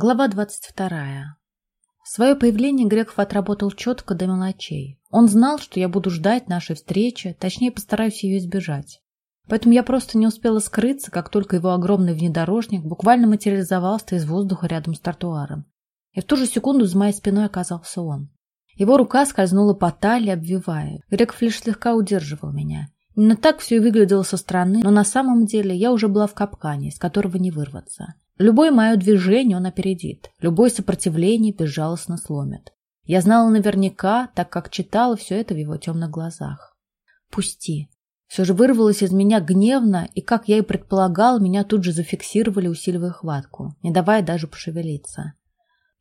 Глава двадцать вторая. Свое появление Греков отработал четко до мелочей. Он знал, что я буду ждать нашей встречи, точнее постараюсь ее избежать. Поэтому я просто не успела скрыться, как только его огромный внедорожник буквально материализовался из воздуха рядом с тротуаром. И в ту же секунду за моей спиной оказался он. Его рука скользнула по талии, обвивая. Греков лишь слегка удерживал меня. Именно так все и выглядело со стороны, но на самом деле я уже была в капкане, из которого не вырваться. Любое мое движение он опередит, любое сопротивление безжалостно сломит. Я знала наверняка, так как читала все это в его темных глазах. «Пусти!» Все же вырвалось из меня гневно, и, как я и предполагал, меня тут же зафиксировали, усиливая хватку, не давая даже пошевелиться.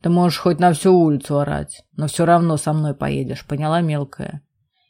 «Ты можешь хоть на всю улицу орать, но все равно со мной поедешь, поняла, мелкая?»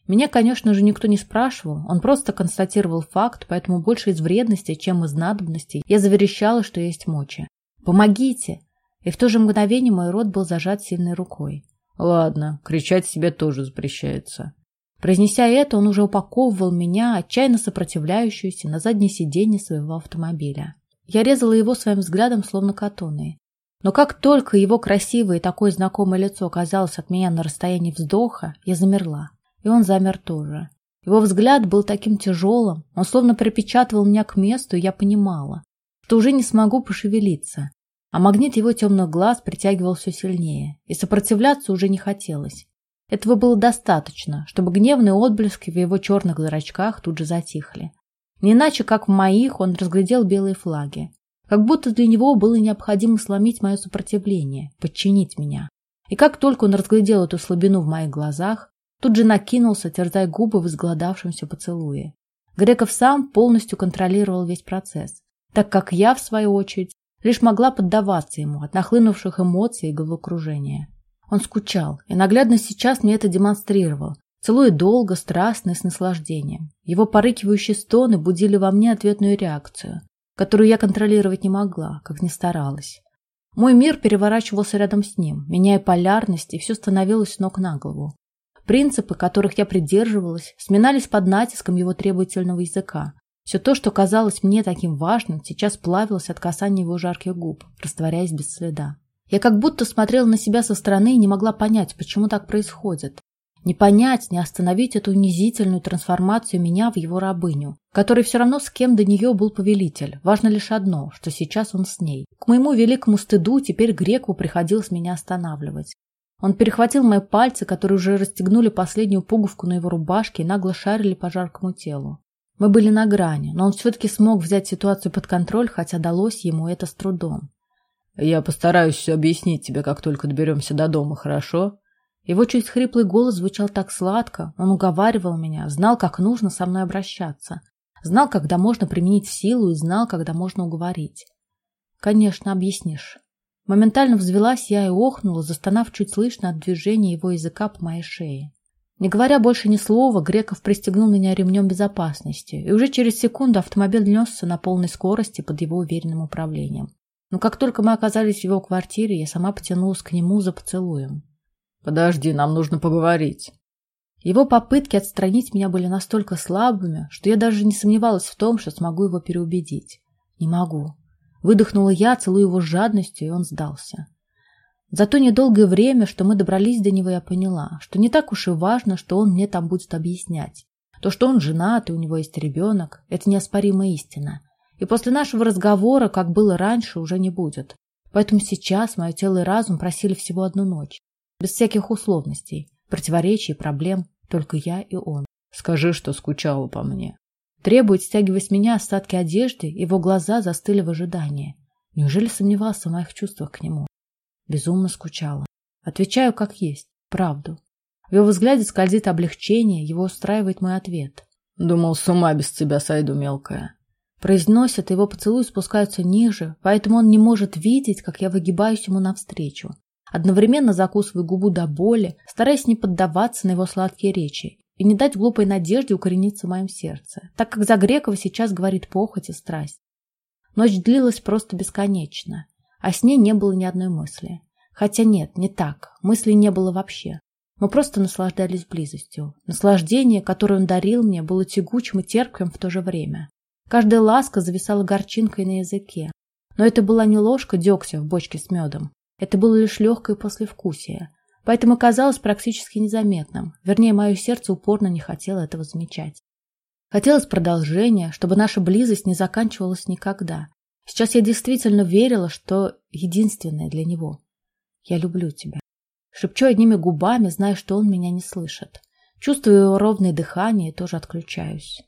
Меня, конечно же, никто не спрашивал, он просто констатировал факт, поэтому больше из вредности, чем из надобности, я заверещала, что есть мочи. «Помогите!» И в то же мгновение мой рот был зажат сильной рукой. «Ладно, кричать себе тоже запрещается». Произнеся это, он уже упаковывал меня, отчаянно сопротивляющуюся, на заднее сиденье своего автомобиля. Я резала его своим взглядом, словно катоны. Но как только его красивое и такое знакомое лицо оказалось от меня на расстоянии вздоха, я замерла. И он замер тоже. Его взгляд был таким тяжелым, он словно припечатывал меня к месту, и я понимала, что уже не смогу пошевелиться. А магнит его темных глаз притягивал все сильнее, и сопротивляться уже не хотелось. Этого было достаточно, чтобы гневные отблески в его черных зрачках тут же затихли. Не иначе, как в моих, он разглядел белые флаги. Как будто для него было необходимо сломить мое сопротивление, подчинить меня. И как только он разглядел эту слабину в моих глазах, Тут же накинулся, терзая губы в изголодавшемся поцелуе. Греков сам полностью контролировал весь процесс, так как я, в свою очередь, лишь могла поддаваться ему от нахлынувших эмоций и головокружения. Он скучал, и наглядно сейчас мне это демонстрировал, целуя долго, страстно и с наслаждением. Его порыкивающие стоны будили во мне ответную реакцию, которую я контролировать не могла, как ни старалась. Мой мир переворачивался рядом с ним, меняя полярность, и все становилось ног на голову. Принципы, которых я придерживалась, сминались под натиском его требовательного языка. Все то, что казалось мне таким важным, сейчас плавилось от касания его жарких губ, растворяясь без следа. Я как будто смотрела на себя со стороны и не могла понять, почему так происходит. Не понять, не остановить эту унизительную трансформацию меня в его рабыню, который все равно с кем до нее был повелитель. Важно лишь одно, что сейчас он с ней. К моему великому стыду теперь греку приходилось меня останавливать. Он перехватил мои пальцы, которые уже расстегнули последнюю пуговку на его рубашке и нагло шарили по жаркому телу. Мы были на грани, но он все-таки смог взять ситуацию под контроль, хотя далось ему это с трудом. «Я постараюсь все объяснить тебе, как только доберемся до дома, хорошо?» Его чуть хриплый голос звучал так сладко, он уговаривал меня, знал, как нужно со мной обращаться, знал, когда можно применить силу и знал, когда можно уговорить. «Конечно, объяснишь». Моментально взвелась я и охнула, застонав чуть слышно от движения его языка по моей шее. Не говоря больше ни слова, Греков пристегнул меня ремнем безопасности, и уже через секунду автомобиль несся на полной скорости под его уверенным управлением. Но как только мы оказались в его квартире, я сама потянулась к нему за поцелуем. «Подожди, нам нужно поговорить». Его попытки отстранить меня были настолько слабыми, что я даже не сомневалась в том, что смогу его переубедить. Не могу. Выдохнула я, целуя его с жадностью, и он сдался. За то недолгое время, что мы добрались до него, я поняла, что не так уж и важно, что он мне там будет объяснять. То, что он женат и у него есть ребенок, это неоспоримая истина. И после нашего разговора, как было раньше, уже не будет. Поэтому сейчас мое тело и разум просили всего одну ночь. Без всяких условностей, противоречий, проблем. Только я и он. Скажи, что скучала по мне. Требует, стягивая с меня остатки одежды, его глаза застыли в ожидании. Неужели сомневался в моих чувствах к нему? Безумно скучала. Отвечаю как есть, правду. В его взгляде скользит облегчение, его устраивает мой ответ. Думал, с ума без тебя сойду, мелкая. Произносят, его поцелуи спускаются ниже, поэтому он не может видеть, как я выгибаюсь ему навстречу. Одновременно закусываю губу до боли, стараясь не поддаваться на его сладкие речи и не дать глупой надежде укорениться в моем сердце, так как за Грекова сейчас говорит похоть и страсть. Ночь длилась просто бесконечно, а с ней не было ни одной мысли. Хотя нет, не так, мыслей не было вообще. Мы просто наслаждались близостью. Наслаждение, которое он дарил мне, было тягучим и терпким в то же время. Каждая ласка зависала горчинкой на языке. Но это была не ложка дегтя в бочке с медом. Это было лишь легкое послевкусие. Поэтому казалось практически незаметным. Вернее, мое сердце упорно не хотело этого замечать. Хотелось продолжения, чтобы наша близость не заканчивалась никогда. Сейчас я действительно верила, что единственное для него. Я люблю тебя. Шепчу одними губами, зная, что он меня не слышит. Чувствую его ровное дыхание и тоже отключаюсь.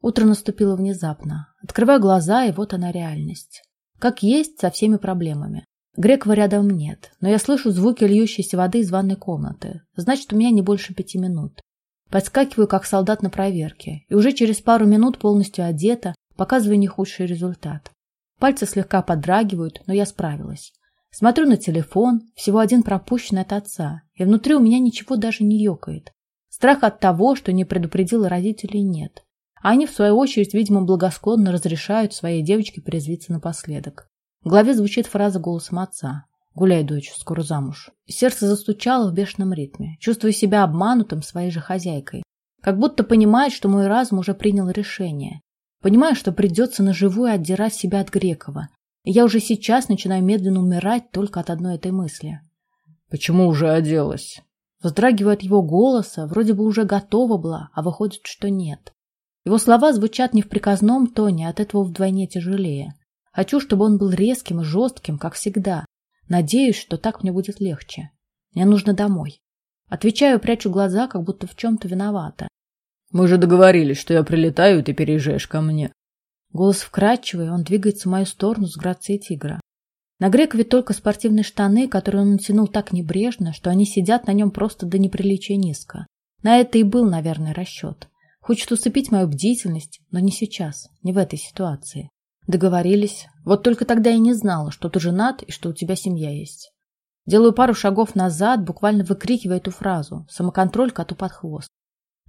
Утро наступило внезапно. Открываю глаза, и вот она реальность. Как есть, со всеми проблемами. Грекова рядом нет, но я слышу звуки льющейся воды из ванной комнаты. Значит, у меня не больше пяти минут. Подскакиваю, как солдат на проверке, и уже через пару минут полностью одета, показываю не худший результат. Пальцы слегка подрагивают, но я справилась. Смотрю на телефон, всего один пропущенный от отца, и внутри у меня ничего даже не ёкает. Страх от того, что не предупредила родителей, нет. А они, в свою очередь, видимо, благосклонно разрешают своей девочке порезвиться напоследок. В голове звучит фраза голосом отца. «Гуляй, дочь, скоро замуж». Сердце застучало в бешеном ритме, чувствуя себя обманутым своей же хозяйкой. Как будто понимает, что мой разум уже принял решение. Понимаю, что придется наживую отдирать себя от Грекова. И я уже сейчас начинаю медленно умирать только от одной этой мысли. «Почему уже оделась?» Вздрагиваю от его голоса, вроде бы уже готова была, а выходит, что нет. Его слова звучат не в приказном тоне, от этого вдвойне тяжелее. Хочу, чтобы он был резким и жестким, как всегда. Надеюсь, что так мне будет легче. Мне нужно домой. Отвечаю, прячу глаза, как будто в чем-то виновата. Мы же договорились, что я прилетаю, и ты переезжаешь ко мне. Голос вкрадчивый, он двигается в мою сторону с грацией тигра. На Грекове только спортивные штаны, которые он натянул так небрежно, что они сидят на нем просто до неприличия низко. На это и был, наверное, расчет. Хочет усыпить мою бдительность, но не сейчас, не в этой ситуации. Договорились. Вот только тогда я не знала, что ты женат и что у тебя семья есть. Делаю пару шагов назад, буквально выкрикивая эту фразу. Самоконтроль коту под хвост.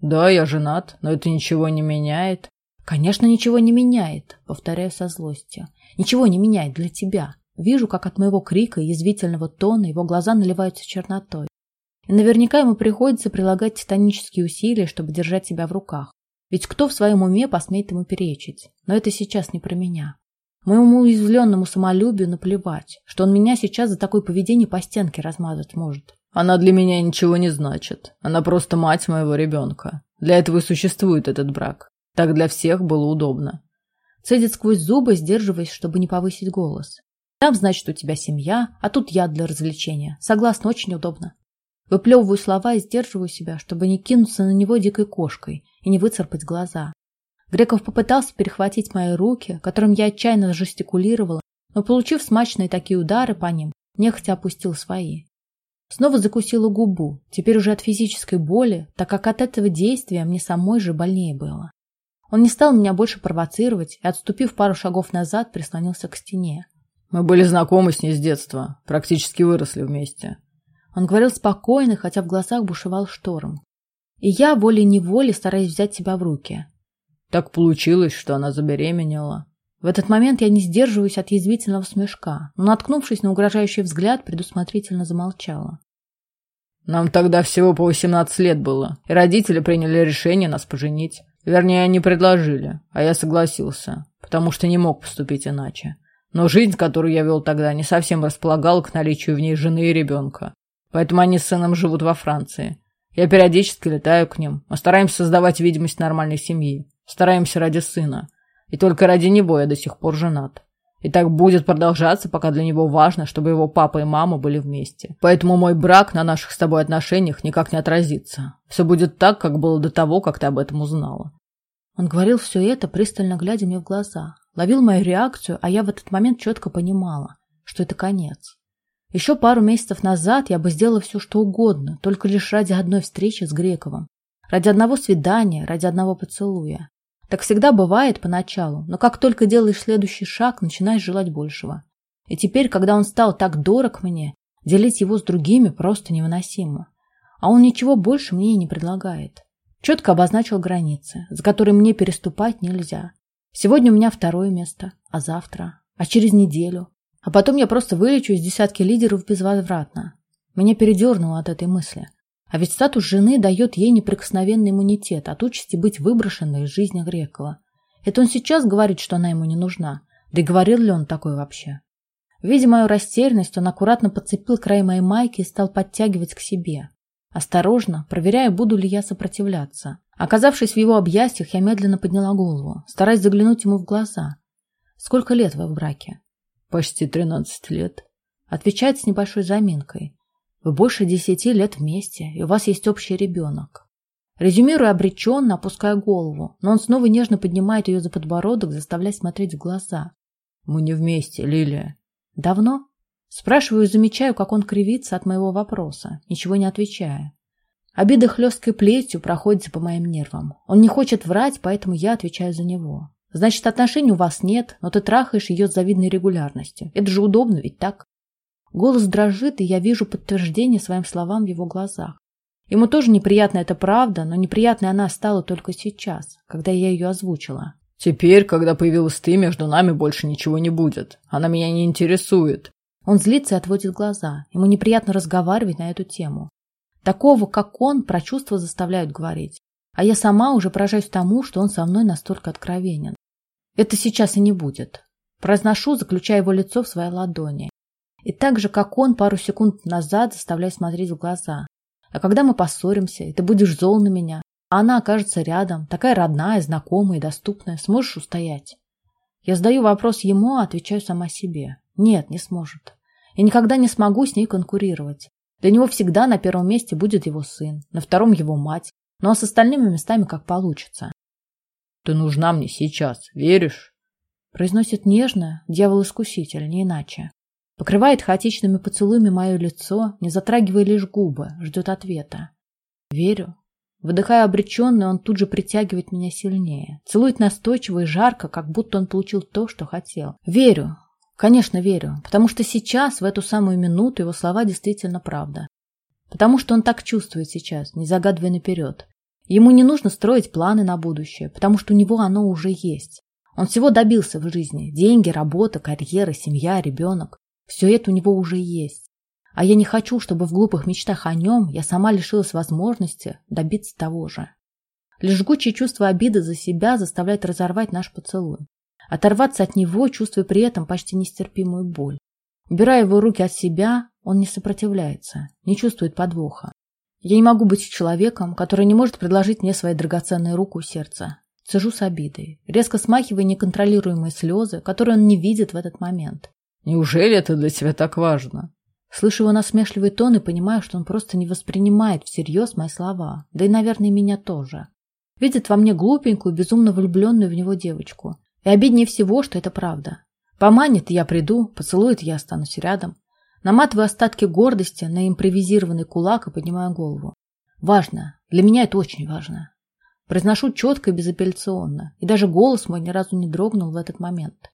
Да, я женат, но это ничего не меняет. Конечно, ничего не меняет, повторяю со злостью. Ничего не меняет для тебя. Вижу, как от моего крика и язвительного тона его глаза наливаются чернотой. И наверняка ему приходится прилагать титанические усилия, чтобы держать себя в руках. Ведь кто в своем уме посмеет ему перечить? Но это сейчас не про меня. Моему уязвленному самолюбию наплевать, что он меня сейчас за такое поведение по стенке размазать может. Она для меня ничего не значит. Она просто мать моего ребенка. Для этого и существует этот брак. Так для всех было удобно. Цедит сквозь зубы, сдерживаясь, чтобы не повысить голос. Там, значит, у тебя семья, а тут я для развлечения. Согласна, очень удобно. Выплевываю слова и сдерживаю себя, чтобы не кинуться на него дикой кошкой и не выцарпать глаза. Греков попытался перехватить мои руки, которым я отчаянно жестикулировала, но, получив смачные такие удары по ним, нехотя опустил свои. Снова закусила губу, теперь уже от физической боли, так как от этого действия мне самой же больнее было. Он не стал меня больше провоцировать и, отступив пару шагов назад, прислонился к стене. Мы были знакомы с ней с детства, практически выросли вместе. Он говорил спокойно, хотя в глазах бушевал шторм. И я волей-неволей стараюсь взять себя в руки. Так получилось, что она забеременела. В этот момент я не сдерживаюсь от язвительного смешка, но, наткнувшись на угрожающий взгляд, предусмотрительно замолчала. Нам тогда всего по 18 лет было, и родители приняли решение нас поженить. Вернее, они предложили, а я согласился, потому что не мог поступить иначе. Но жизнь, которую я вел тогда, не совсем располагала к наличию в ней жены и ребенка. Поэтому они с сыном живут во Франции. Я периодически летаю к ним. Мы стараемся создавать видимость нормальной семьи. Стараемся ради сына. И только ради него я до сих пор женат. И так будет продолжаться, пока для него важно, чтобы его папа и мама были вместе. Поэтому мой брак на наших с тобой отношениях никак не отразится. Все будет так, как было до того, как ты об этом узнала. Он говорил все это, пристально глядя мне в глаза. Ловил мою реакцию, а я в этот момент четко понимала, что это конец. Еще пару месяцев назад я бы сделала все, что угодно, только лишь ради одной встречи с Грековым. Ради одного свидания, ради одного поцелуя. Так всегда бывает поначалу, но как только делаешь следующий шаг, начинаешь желать большего. И теперь, когда он стал так дорог мне, делить его с другими просто невыносимо. А он ничего больше мне и не предлагает. Четко обозначил границы, за которые мне переступать нельзя. Сегодня у меня второе место, а завтра, а через неделю. А потом я просто вылечу из десятки лидеров безвозвратно. Меня передернуло от этой мысли. А ведь статус жены дает ей неприкосновенный иммунитет от участи быть выброшенной из жизни Грекова. Это он сейчас говорит, что она ему не нужна. Да и говорил ли он такое вообще? Видя мою растерянность, он аккуратно подцепил край моей майки и стал подтягивать к себе. Осторожно, проверяя, буду ли я сопротивляться. Оказавшись в его объятиях, я медленно подняла голову, стараясь заглянуть ему в глаза. «Сколько лет вы в браке?» «Почти тринадцать лет», — отвечает с небольшой заминкой. «Вы больше десяти лет вместе, и у вас есть общий ребенок». Резюмируя обреченно, опуская голову, но он снова нежно поднимает ее за подбородок, заставляя смотреть в глаза. «Мы не вместе, Лилия». «Давно?» Спрашиваю и замечаю, как он кривится от моего вопроса, ничего не отвечая. Обида хлесткой плетью проходит по моим нервам. Он не хочет врать, поэтому я отвечаю за него. Значит, отношений у вас нет, но ты трахаешь ее с завидной регулярностью. Это же удобно, ведь так? Голос дрожит, и я вижу подтверждение своим словам в его глазах. Ему тоже неприятна эта правда, но неприятной она стала только сейчас, когда я ее озвучила. «Теперь, когда появилась ты, между нами больше ничего не будет. Она меня не интересует». Он злится и отводит глаза. Ему неприятно разговаривать на эту тему. Такого, как он, про чувства заставляют говорить. А я сама уже поражаюсь тому, что он со мной настолько откровенен. Это сейчас и не будет. Произношу, заключая его лицо в своей ладони. И так же, как он пару секунд назад заставляю смотреть в глаза. А когда мы поссоримся, и ты будешь зол на меня, а она окажется рядом, такая родная, знакомая и доступная, сможешь устоять? Я задаю вопрос ему, а отвечаю сама себе. Нет, не сможет. Я никогда не смогу с ней конкурировать. Для него всегда на первом месте будет его сын, на втором его мать, ну а с остальными местами как получится. «Ты нужна мне сейчас, веришь?» Произносит нежно, дьявол-искуситель, не иначе. Покрывает хаотичными поцелуями мое лицо, не затрагивая лишь губы, ждет ответа. Верю. Выдыхая обреченно, он тут же притягивает меня сильнее. Целует настойчиво и жарко, как будто он получил то, что хотел. Верю. Конечно, верю. Потому что сейчас, в эту самую минуту, его слова действительно правда. Потому что он так чувствует сейчас, не загадывая наперед. Ему не нужно строить планы на будущее, потому что у него оно уже есть. Он всего добился в жизни. Деньги, работа, карьера, семья, ребенок. Все это у него уже есть. А я не хочу, чтобы в глупых мечтах о нем я сама лишилась возможности добиться того же. Лишь жгучее чувство обиды за себя заставляет разорвать наш поцелуй. Оторваться от него, чувствуя при этом почти нестерпимую боль. Убирая его руки от себя, он не сопротивляется, не чувствует подвоха. Я не могу быть человеком, который не может предложить мне свои драгоценные руку и сердце. Цежу с обидой, резко смахивая неконтролируемые слезы, которые он не видит в этот момент. Неужели это для тебя так важно? Слышу его насмешливый тон и понимаю, что он просто не воспринимает всерьез мои слова, да и, наверное, меня тоже. Видит во мне глупенькую, безумно влюбленную в него девочку. И обиднее всего, что это правда. Поманит, я приду, поцелует, я останусь рядом. Наматываю остатки гордости на импровизированный кулак и поднимаю голову. Важно. Для меня это очень важно. Произношу четко и безапелляционно, и даже голос мой ни разу не дрогнул в этот момент.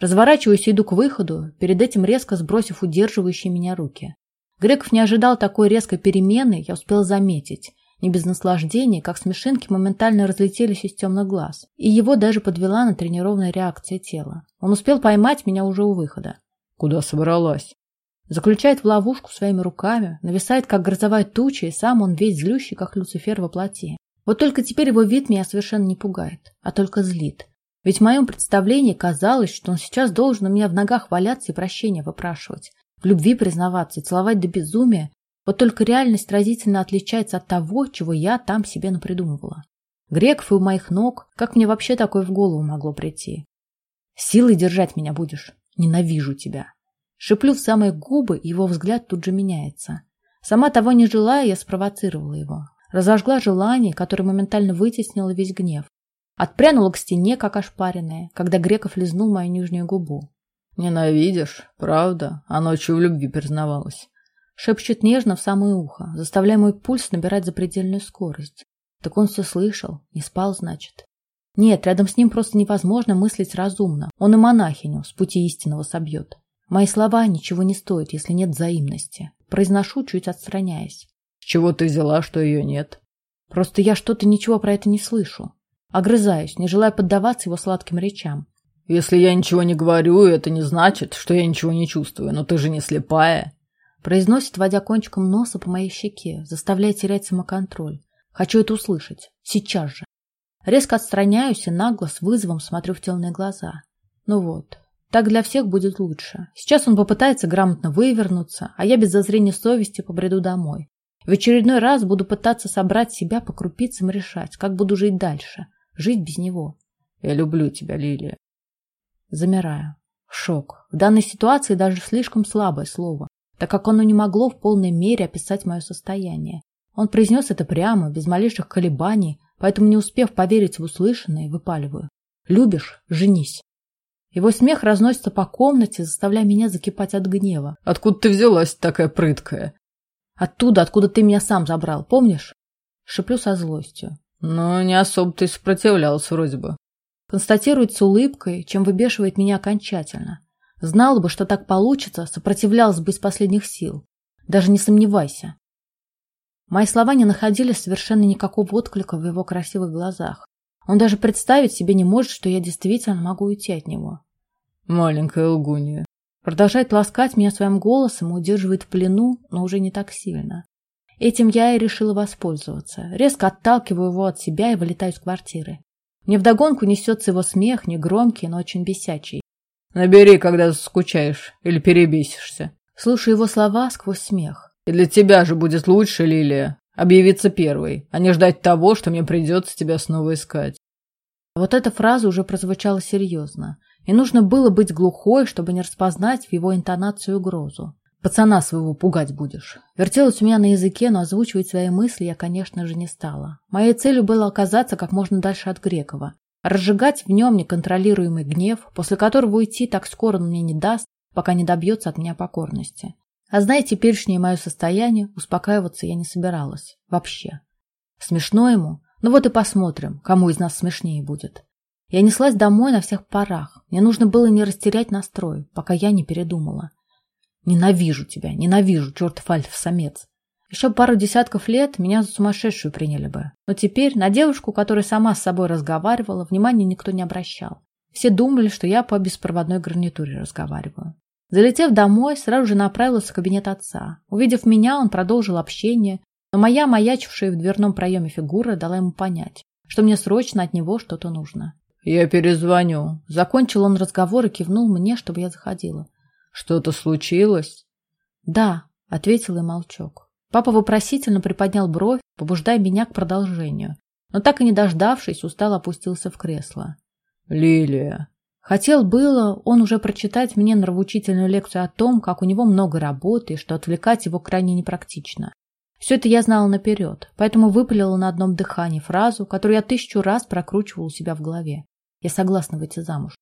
Разворачиваюсь и иду к выходу, перед этим резко сбросив удерживающие меня руки. Греков не ожидал такой резкой перемены, я успел заметить. Не без наслаждения, как смешинки моментально разлетелись из темных глаз. И его даже подвела на тренированная реакция тела. Он успел поймать меня уже у выхода. «Куда собралась?» Заключает в ловушку своими руками, нависает, как грозовая туча, и сам он весь злющий, как Люцифер во плоти. Вот только теперь его вид меня совершенно не пугает, а только злит. Ведь в моем представлении казалось, что он сейчас должен у меня в ногах валяться и прощения выпрашивать, в любви признаваться и целовать до безумия. Вот только реальность разительно отличается от того, чего я там себе напридумывала. Греков и у моих ног, как мне вообще такое в голову могло прийти? Силой держать меня будешь. Ненавижу тебя. Шиплю в самые губы, его взгляд тут же меняется. Сама того не желая, я спровоцировала его. Разожгла желание, которое моментально вытеснило весь гнев. Отпрянула к стене, как ошпаренная, когда Греков лизнул мою нижнюю губу. «Ненавидишь, правда?» А ночью в любви признавалась. Шепчет нежно в самое ухо, заставляя мой пульс набирать запредельную скорость. Так он все слышал, не спал, значит. Нет, рядом с ним просто невозможно мыслить разумно. Он и монахиню с пути истинного собьет. Мои слова ничего не стоят, если нет взаимности. Произношу, чуть отстраняясь. С чего ты взяла, что ее нет? Просто я что-то ничего про это не слышу. Огрызаюсь, не желая поддаваться его сладким речам. «Если я ничего не говорю, это не значит, что я ничего не чувствую. Но ты же не слепая!» Произносит, водя кончиком носа по моей щеке, заставляя терять самоконтроль. Хочу это услышать. Сейчас же. Резко отстраняюсь и нагло с вызовом смотрю в темные глаза. Ну вот, Так для всех будет лучше. Сейчас он попытается грамотно вывернуться, а я без зазрения совести побреду домой. В очередной раз буду пытаться собрать себя по крупицам решать, как буду жить дальше. Жить без него. Я люблю тебя, Лилия. Замираю. Шок. В данной ситуации даже слишком слабое слово, так как оно не могло в полной мере описать мое состояние. Он произнес это прямо, без малейших колебаний, поэтому, не успев поверить в услышанное, выпаливаю. «Любишь? Женись!» Его смех разносится по комнате, заставляя меня закипать от гнева. «Откуда ты взялась такая прыткая?» «Оттуда, откуда ты меня сам забрал, помнишь?» Шиплю со злостью. «Но не особо ты сопротивлялся вроде бы». Констатирует с улыбкой, чем выбешивает меня окончательно. Знал бы, что так получится, сопротивлялся бы из последних сил. Даже не сомневайся. Мои слова не находили совершенно никакого отклика в его красивых глазах. Он даже представить себе не может, что я действительно могу уйти от него. Маленькая лгунья. Продолжает ласкать меня своим голосом удерживает в плену, но уже не так сильно. Этим я и решила воспользоваться. Резко отталкиваю его от себя и вылетаю из квартиры. Мне вдогонку несется его смех, негромкий, но очень бесячий. Набери, когда скучаешь или перебесишься. Слушаю его слова сквозь смех. И для тебя же будет лучше, Лилия, объявиться первой, а не ждать того, что мне придется тебя снова искать. Вот эта фраза уже прозвучала серьезно, и нужно было быть глухой, чтобы не распознать в его интонации угрозу. Пацана своего пугать будешь. Вертелась у меня на языке, но озвучивать свои мысли я, конечно же, не стала. Моей целью было оказаться как можно дальше от Грекова. Разжигать в нем неконтролируемый гнев, после которого уйти так скоро он мне не даст, пока не добьется от меня покорности. А зная теперешнее мое состояние, успокаиваться я не собиралась. Вообще. Смешно ему? Ну вот и посмотрим, кому из нас смешнее будет. Я неслась домой на всех парах. Мне нужно было не растерять настрой, пока я не передумала. Ненавижу тебя, ненавижу, чертов альфа-самец. Еще пару десятков лет меня за сумасшедшую приняли бы. Но теперь на девушку, которая сама с собой разговаривала, внимания никто не обращал. Все думали, что я по беспроводной гарнитуре разговариваю. Залетев домой, сразу же направился в кабинет отца. Увидев меня, он продолжил общение, но моя маячившая в дверном проеме фигура дала ему понять, что мне срочно от него что-то нужно. «Я перезвоню». Закончил он разговор и кивнул мне, чтобы я заходила. «Что-то случилось?» «Да», — ответил и молчок. Папа вопросительно приподнял бровь, побуждая меня к продолжению, но так и не дождавшись, устало опустился в кресло. «Лилия», Хотел было он уже прочитать мне нравоучительную лекцию о том, как у него много работы и что отвлекать его крайне непрактично. Все это я знала наперед, поэтому выпалила на одном дыхании фразу, которую я тысячу раз прокручивала у себя в голове. Я согласна выйти замуж.